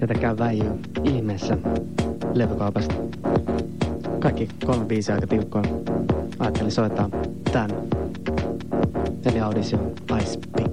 jota käy väijyy ihmeessä levykaupasta. Kaikki kolme biisiä aika tiukkoa. Ajattelin soittaa tän. Eli Audition Ice Pick.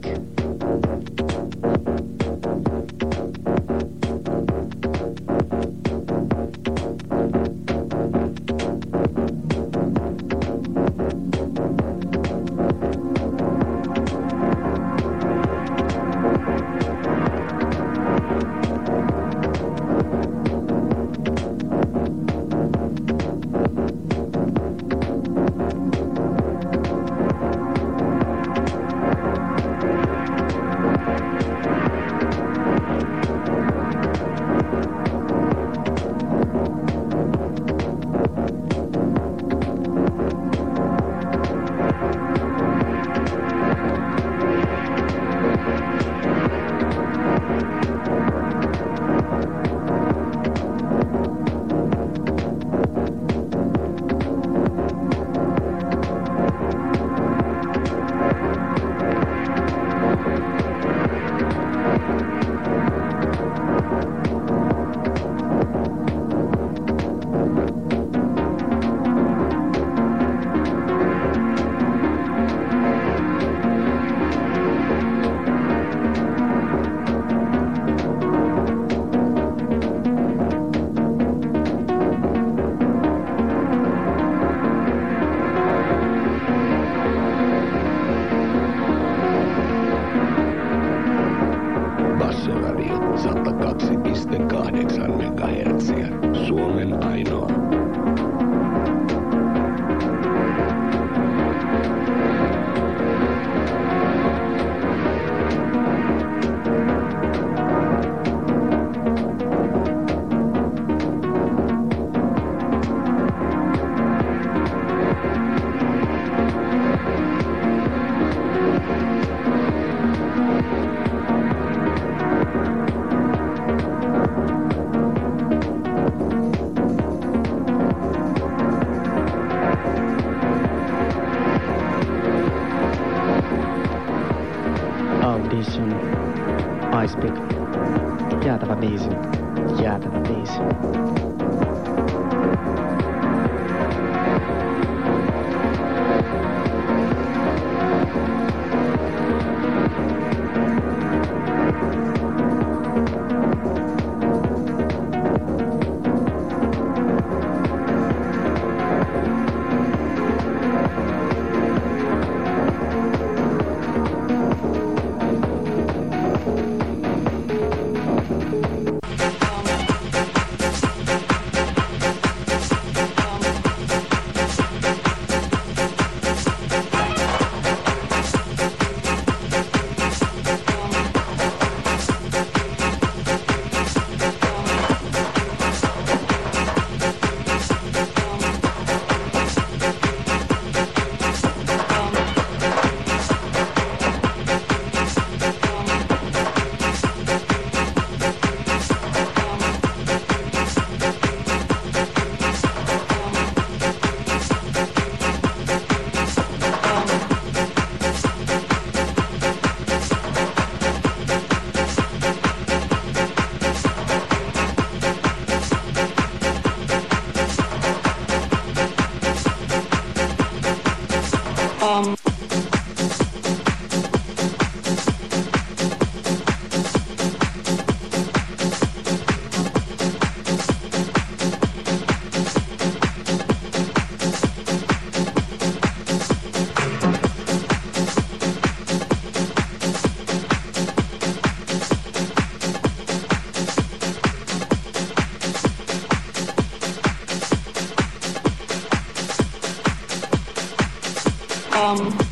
um,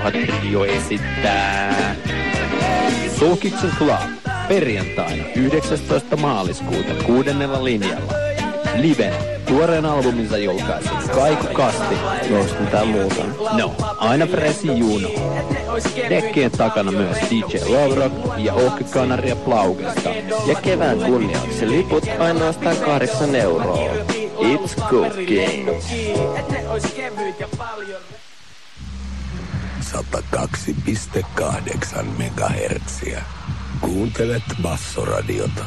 Rauha Trio esittää Sulkiksen Club perjantaina 19. maaliskuuta kuudennella linjalla. Live tuoreen albuminsa julkaisi Kaiku Kasti. Onko mitään muuta? No, aina Presi Juno. Dekkien takana myös DJ Lovrock ja Åke Kanaria Plaugesta. Ja kevään kunniaksi liput ainoastaan 8 euroa. It's cooking. 102,8 megahertsiä. Kuuntelet Bassoradiota.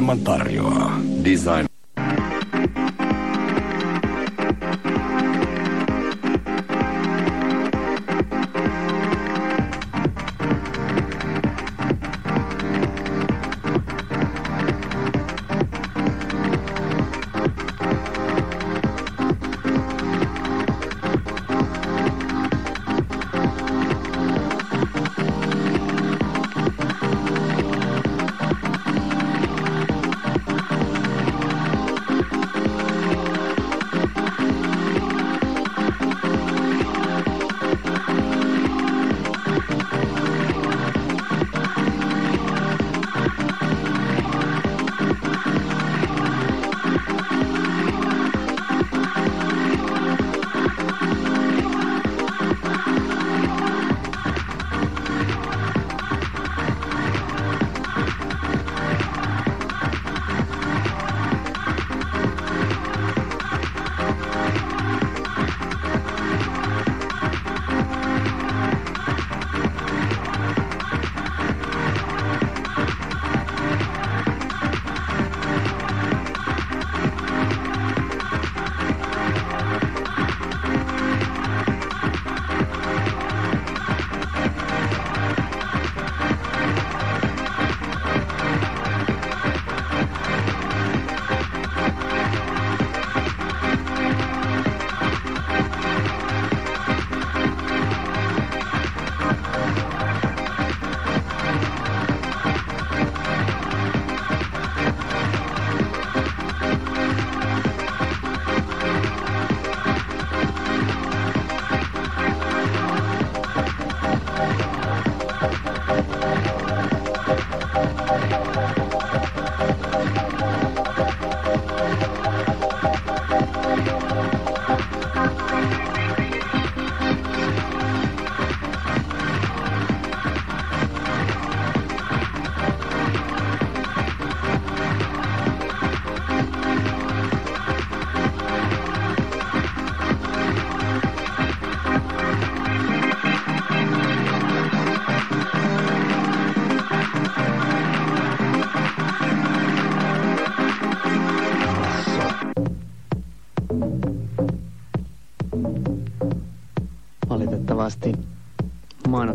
Ohjelman tarjoaa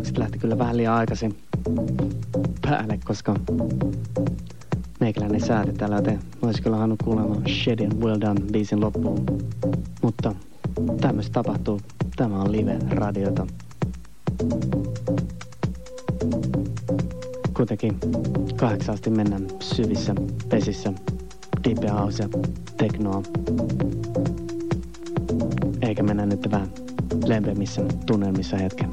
mainokset lähti kyllä vähän liian aikaisin päälle, koska meikäläinen sääti täällä, joten olisi kyllä halunnut kuulemaan Shedin Well Done biisin loppuun. Mutta tämmöistä tapahtuu. Tämä on live-radiota. Kuitenkin kahdeksaasti mennään syvissä vesissä, deep house ja teknoa. Eikä mennä nyt vähän lempeämmissä tunnelmissa hetken.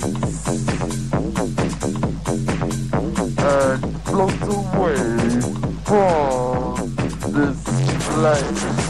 Space and float away from this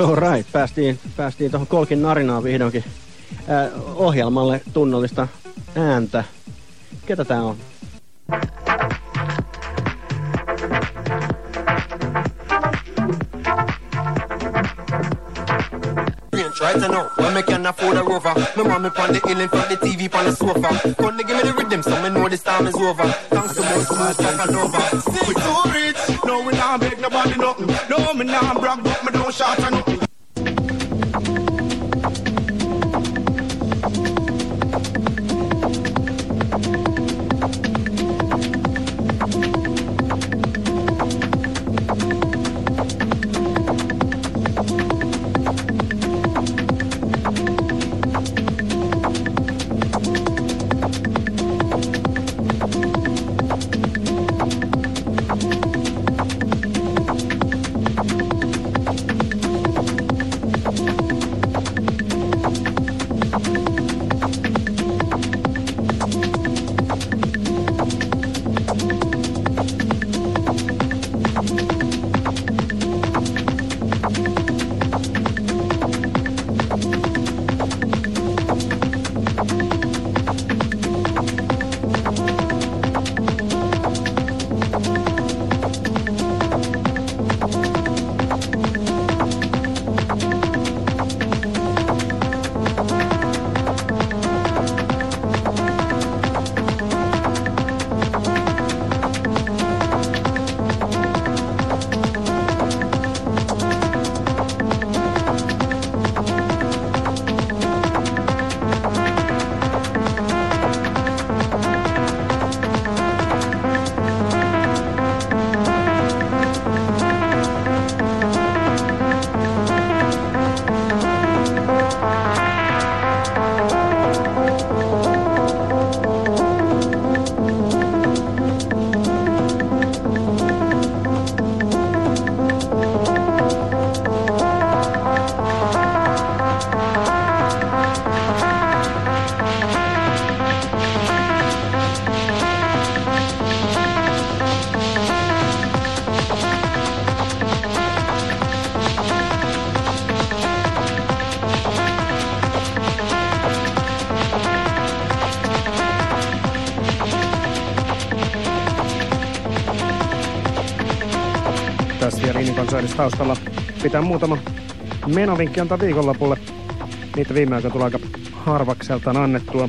place. Alright, päästiin, päästiin tuohon Kolkin narinaan vihdoinkin. Äh, ohjelmalle tunnollista ääntä. Ketä tää on? Right now, when me can afford a rover My mommy on the hill in front the TV on the sofa Come to give me the rhythm so me know this time is over Thanks to most smooth like a lover We too rich, no we not beg nobody nothing. No me not brag but me don't shout nothing Konsertissa taustalla pitää muutama menovinkki antaa viikonlopulle. Niitä viime aikoina tulee aika harvakseltaan annettua.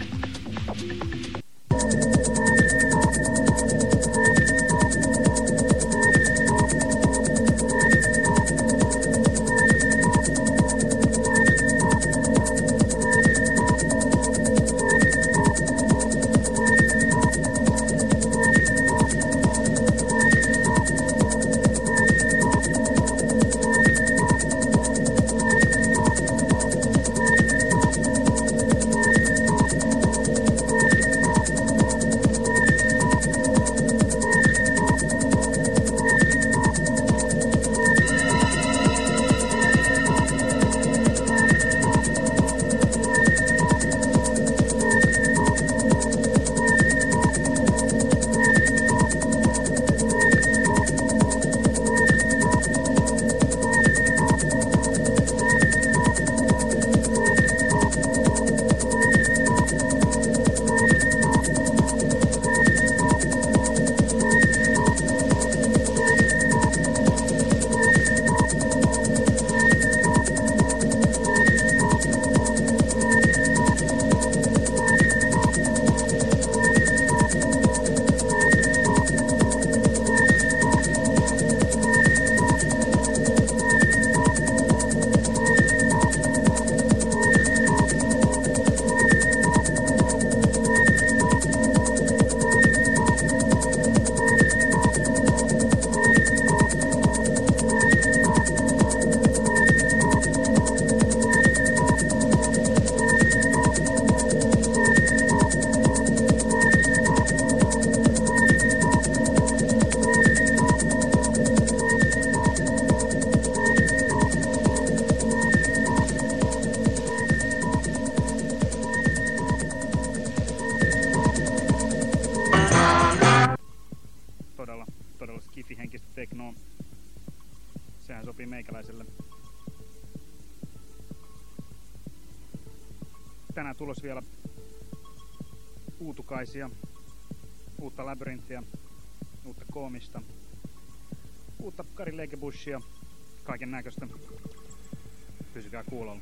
Labyrinttiä, uutta koomista, uutta Kari Leikebushia, kaiken näköistä. Pysykää kuulolla.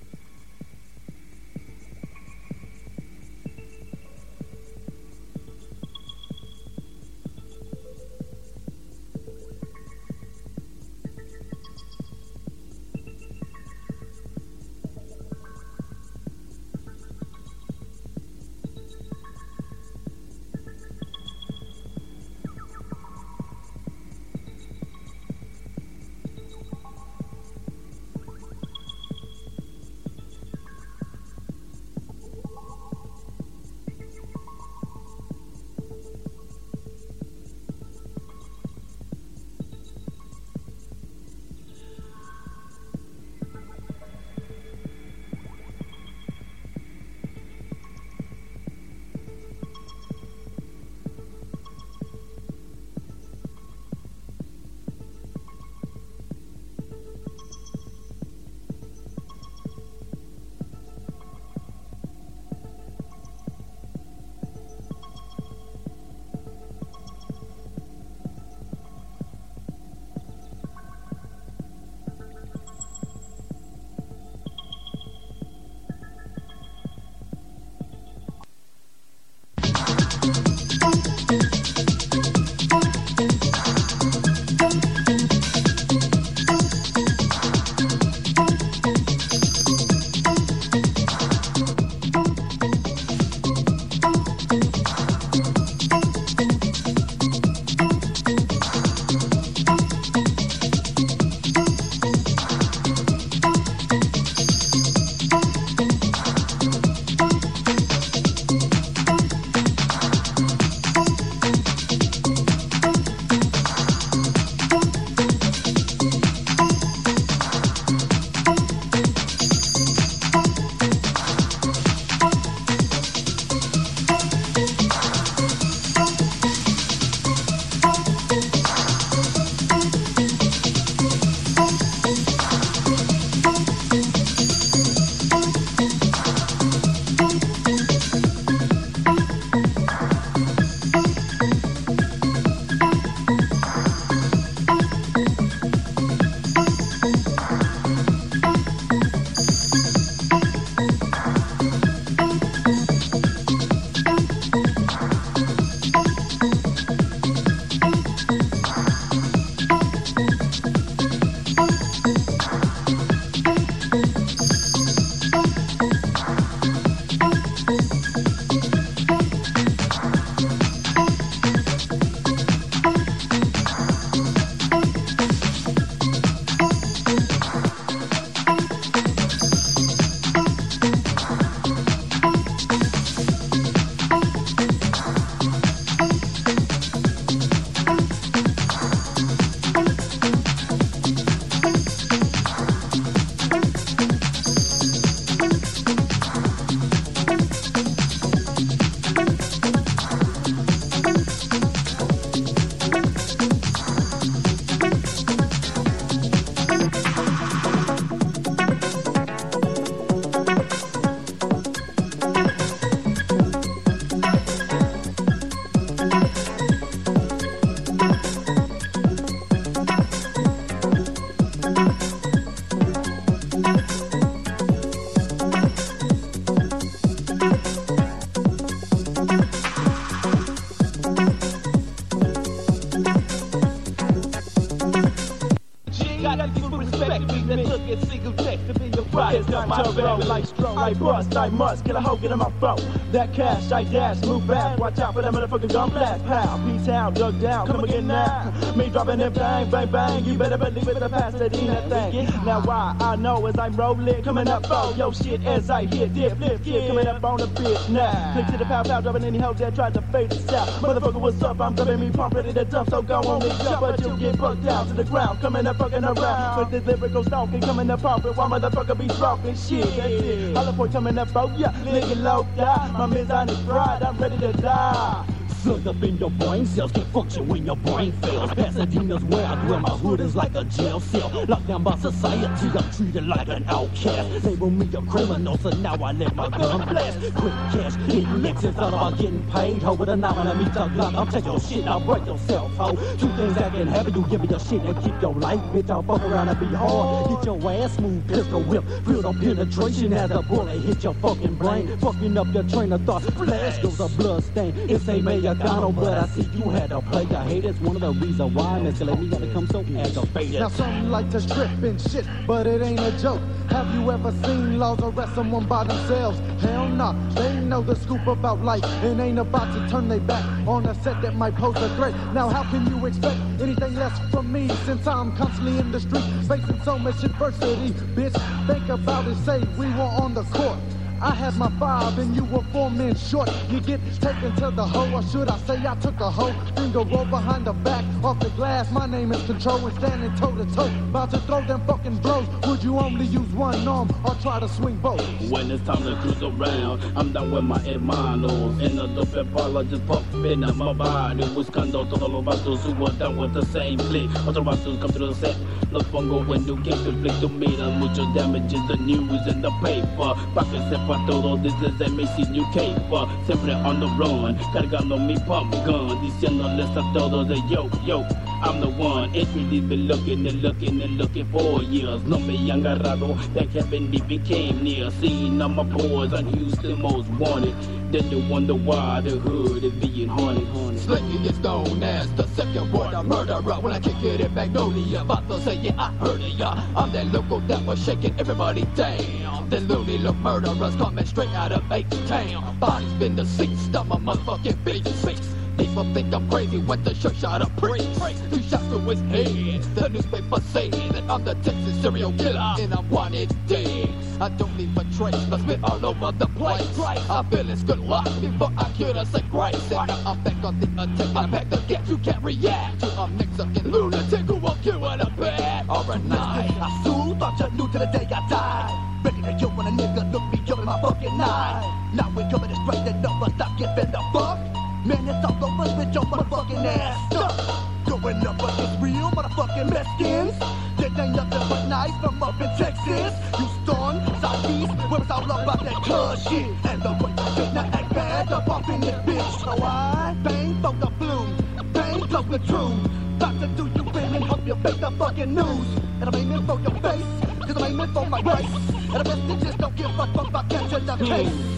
I must get a hoe, get in my phone. That cash, I dash, move back. Watch out for that motherfucking gun blast. Pow, peace out, dug down, come again now. Me dropping it bang, bang, bang. You better believe it, the that thing. Now why I know as I'm rolling, coming up, oh, yo shit, as I hit, dip, lift, kid, coming up on the bitch now. Click to the pow, pow, dropping any hoes that tried to fade us out. Motherfucker, what's up? I'm grabbing me pump, ready to dump, so go on me jump, but you get bucked down to the ground, coming up fucking around. With this lyrical stalking, coming up pumping, while motherfucker be dropping shit. That's it. All the boy coming up, oh yeah, nigga low die. My miss on his pride, I'm ready to die. Slugs up in your brain cells can't function when your brain fails. Pasadena's where I dwell, my hood is like a jail cell. Locked down by society, I'm treated like an outcast. Label me a criminal, so now I let my gun blast. Quick cash, it's all about getting paid. Ho, with a knife and a meat I'll take your shit, I'll break yourself, ho. Two things that can happen, you give me your shit and keep your life, bitch. I'll fuck around and be hard. Get your ass smooth, pistol whip, feel the penetration as the bullet hit your fucking brain. Fucking up your train of thought, flash goes a blood stain. It's a But I see you had to play the hate. It's one of the reasons why I'm escalating. Me got to come so aggravated. Now some like to trip and shit, but it ain't a joke. Have you ever seen laws arrest someone by themselves? Hell nah, they know the scoop about life and ain't about to turn their back on a set that might pose a threat. Now how can you expect anything less from me since I'm constantly in the street facing so much adversity? Bitch, think about it, say we were on the court. I had my five and you were four men short. You get taken to the hoe, or should I say I took a hoe? Finger roll behind the back, off the glass. My name is Control and standing toe to toe. About to throw them fucking blows. Would you only use one arm or try to swing both? When it's time to cruise around, I'm down with my hermanos. In a dope parlor, just pumping up my body. Buscando todos los vatos who are down with the same click. Otros vatos come to the set. Los pongo en tu game to flick to miras. Mucho damage in the news and the paper. Pa' que sepa todo, this is MAC New Caper. Siempre on the run, cargando mi pump gun. Diciéndoles a todos de yo, yo. I'm the one, really been looking and looking and looking for years. No me han agarrado, that haven't even came near. Seeing all my boys on Houston most wanted. Then you wonder why the hood is being haunted. Slinky is known as the second word of murderer. When I kick it in Magnolia, about to say, yeah, I heard it, ya. I'm that local that was shaking everybody down. The loony look murderers coming straight out of H-Town. Bodies been deceased, I'm a motherfucking beast. People think I'm crazy when the shirt shot a priest. Two shots to his head. The newspaper say that I'm the Texas serial killer and I'm wanted dead. I don't leave a trace, but spit all over the place. I feel it's good luck before I kill a sick grace. And now I'm back on the attack. I pack the gas, you can't react to a Mexican lunatic who will kill with a bat or a knife. I soon thought you knew till the day I died. Ready to kill when a nigga look me in my fucking eye. Now we're coming to straight and never stop giving the fuck. Man, it's all over, bitch, your motherfucking ass stuck. Going up against real motherfucking Mexicans. That ain't nothing but nice from up in Texas. Houston, Southeast, where it's all about that cuz shit. And the way I fit not act bad up off in this bitch. So I bang for the bloom, bang close the truth. About to do you in and hope you fake the fucking news. And I'm aiming for your face, cause I'm aiming for my race.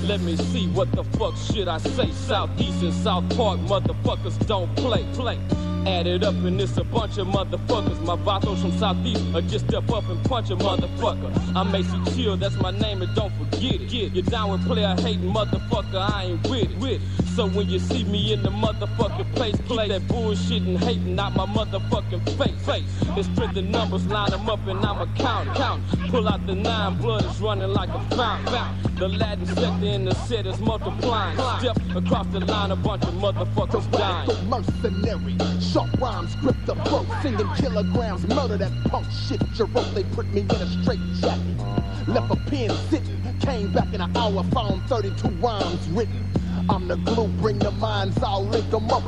Let me see what the fuck should I say. Southeast and South Park motherfuckers don't play, play. Add it up and it's a bunch of motherfuckers. My vatos from Southeast are just step up and punch a motherfucker. I'm Macy Chill, that's my name and don't forget it. Get you down with player hating motherfucker, I ain't with it. With it. So when you see me in the motherfucking place, play that bullshit and hating out my motherfucking face. face. It's strength in numbers, line them up and I'ma count, count. Pull out the nine, blood is running like a fountain. The Latin sector in the set is multiplying. Step across the line, a bunch of motherfuckers dying. Tyrannical mercenary, sharp rhymes, grip the throat, singing kilograms, murder that punk shit. Wrote, they put me in a straight jacket. Left a pen sitting, came back in an hour, found 32 rhymes written. I'm the glue, bring the minds, I'll link them up.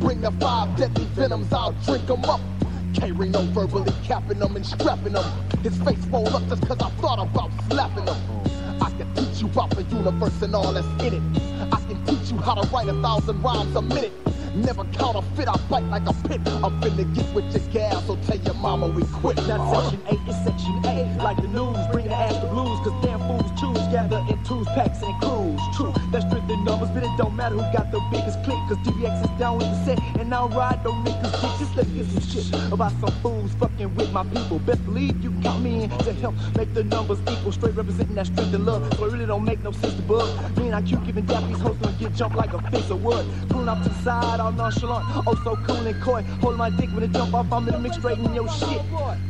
Bring the five deadly venoms, I'll drink them up. K-Reno verbally capping them and strapping them. His face roll up just cause I thought about slapping him. You about the universe and all that's in it. I can teach you how to write a thousand rhymes a minute. Never counterfeit, I bite like a pit. I'm finna get with your gal, so tell your mama we quit. Now section 8 is section 8 Like the news, bring the ass the blues Cause damn fools choose, gather in twos, packs and crews. True, that's in numbers But it don't matter who got the biggest click Cause DBX is down with the set And I'll ride no niggas dick Just let's get some shit About some fools fucking with my people. Best believe you count me in To help make the numbers equal. Straight representing that strength and love So it really don't make no sense to bug. Me and IQ giving Japanese hoes Gonna get jumped like a fence of wood. Pulling up to the side, all nonchalant Oh so cool and coy Holding my dick when it jump off I'm in the mix straight in your shit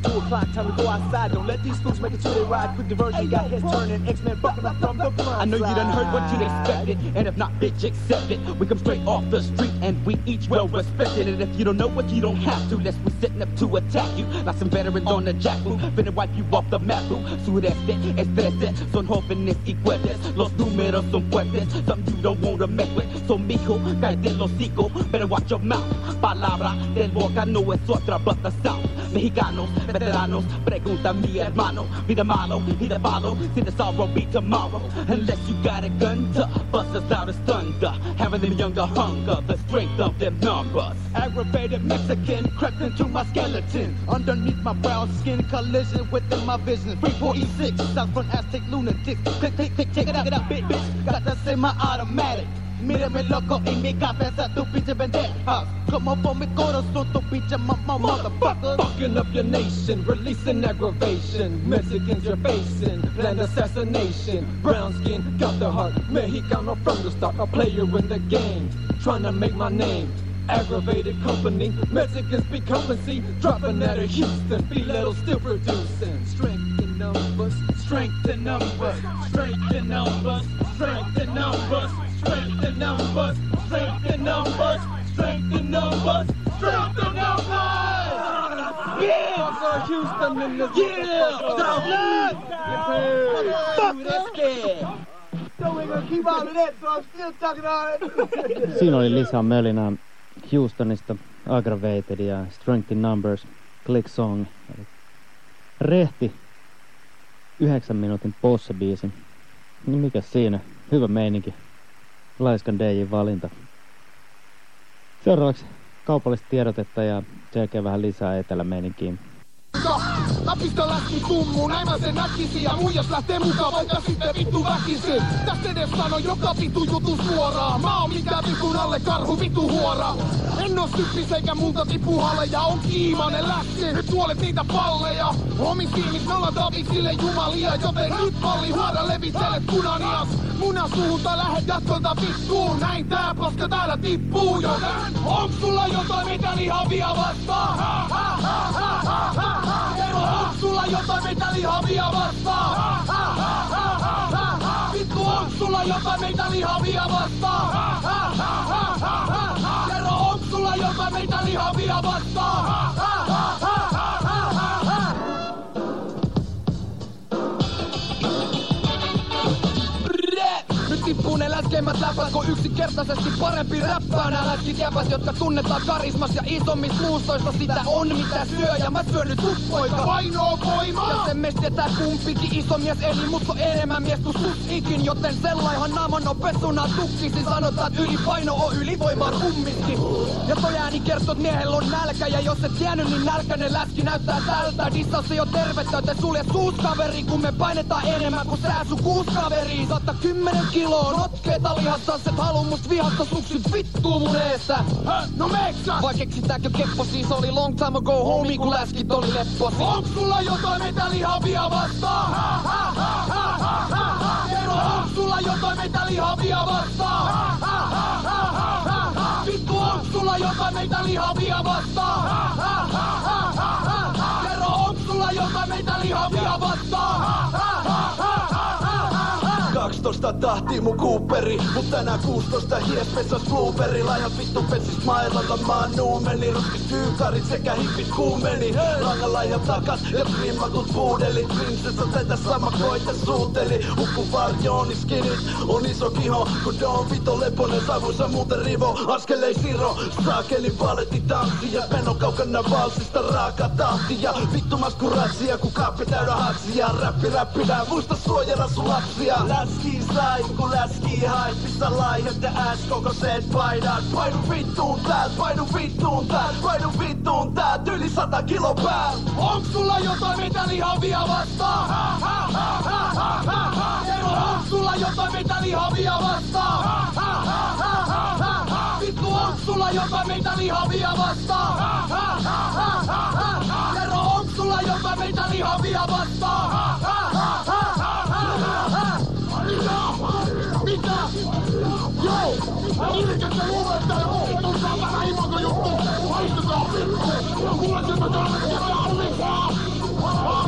Two o'clock, time to go outside. Don't let these fools make it to their ride. Quick diversion, got heads turning. X-Men fucking up from the front. I know you done heard what you expected, and if not, bitch, accept it. We come straight off the street and we each well respected. And if you don't know what, you don't have to. That's we setting up to attack you. Like some veterans on the jack jackboot, finna wipe you off the map. Sudeste, este, son jóvenes y fuertes. Los números son fuertes, something you don't wanna mess with. So mijo, cállate los hocico, better watch your mouth. Palabra del boca no es otra but the south. Mexicanos, veteranos, pregunta mi hermano. Be the malo, be the follow, see the sorrow be tomorrow. Unless you got a gun to bust us out as thunder. Having them younger hunger, the strength of them numbers. Aggravated Mexican crept into my skeleton. Underneath my brown skin, collision within my vision. 346, South front Aztec lunatic. Click, click, click, check it out, get up, bitch. Got that semi-automatic. Mírame loco en mi cabeza, tu pinche pendeja. Como por mi corazón, tu pinche mamá, motherfucker. Fucking up your nation, releasing aggravation. Mexicans you're facing, planned assassination. Brown skin, got the heart. Mexicano from the start, a player in the game. Trying to make my name. Aggravated company, Mexicans be currency, dropping out of Houston, be little still producing. Strength in numbers, strength in numbers, strength in numbers, strength in numbers, strength in numbers, strength in numbers, strength in numbers, strength in numbers. Yeah, for Houston in the yeah, Southland. Fuck that. So we're gonna keep all of that, so I'm still talking all that. Siinä oli lisää mölinää Houstonista, Aggravated ja Strength in Numbers, Click Song. Rehti, yhdeksän minuutin posse-biisi. Niin mikä siinä? Hyvä meininki. Laiskan DJin valinta. Seuraavaksi kaupallista tiedotetta ja sen jälkeen vähän lisää etelämeininkiin. Napista läski tummu, näin mä sen näkisin. Ja muijas lähtee mukaan, vaikka sitten vittu väkisin. Tästä edes sano joka vittu jutu suoraan. Mä oon mikä vitun alle karhu vittu huora. En oo syppis eikä multa tipu haleja On kiimanen läksi, nyt tuolet niitä palleja. Omis tiimis me ollaan Davidsille jumalia Joten nyt palli huora levittelet punanias. Muna suunta lähet jatkolta vittuun. Näin tää paska täällä tippuu Joten onks sulla jotain mitä lihavia vastaan? Ha, ha, ha, ha, ha, ha, Tero Hopsulla, jotain meitä lihavia vastaan! Vittu Hopsulla, jotain meitä lihavia vastaan! Tero Hopsulla, jotain meitä lihavia vastaan! Tippuu ne läskeimmät läpät, kun yksinkertaisesti parempi räppää. Nää läskit jäbät, jotka tunnetaan karismas ja isommista muustoista Sitä on mitä syö ja mä syön nyt uppoika Painoa voimaa! Ja sen meistä tietää kumpikin iso mies eli mut on enemmän mies kuin sus ikin. Joten sellaihan naaman on pesuna tukkisi Sanotaan, että ylipaino on ylivoimaa kumminkin Ja toi ääni kertoo, että miehellä on nälkä. Ja jos et tiennyt, niin nälkäinen läski näyttää tältä. Dissaus ei oo tervettä, joten sulje suus kaveri Kun me painetaan enemmän kuin sää sun kuus kaveri Saattaa kymmenen kiloa hotkeeta lihassa, et haluu must vihasta, suksit vittuu mun eessä. No meksä! Vai keksitäänkö keppo, siis oli long time ago homie, kun läskit oli lepposi. Onks sulla jotain metallihavia vastaan? Hä? Hä? Hä? Onks sulla jotain metallihavia vastaan? Hä? Hä? Vittu, onks sulla jotain metallihavia vastaan? Hä? Hä? Hä? Onks sulla jotain metallihavia vastaan? Hä? Hä? 15 tahti mun Cooperi. Mut tänään 16 hiespessä Slooperi Laihat vittu petsis mä oon nuumeni Ruskit hyykarit sekä hippit kuumeni. Langalla ja takas ja primma kun Princess on tätä sama koite suuteli. Uppu varjoon skinit. On iso kiho Kun on vito leponen. Savuissa muuten rivo Askelei siro. Saakeli valetti tanssi Ja peno kaukana valsista. Raaka tahti Ja vittu maskuratsia kun kaappi täydä hatsia. Räppi räppinä muista suojella sun lapsia. Läski slide kun läski ja ääs koko sen paidat Painu vittuun täält, painu vittuun täält Painu vittuun täält, yli sata kilo pääl Onks sulla jotain mitä lihavia vastaan? Ha, ha, ha, ha, ha, ha, ha. Onks sulla jotain mitä lihavia vastaan? Ha, ha, ha, ha, ha, ha, ha. Vittu, onks sulla jotain mitä lihavia vastaan? Ha, ha, ha, ha, ha, ha, onks sulla jotain mitä lihavia vastaan? Ha, 我到了，我到了，我得花。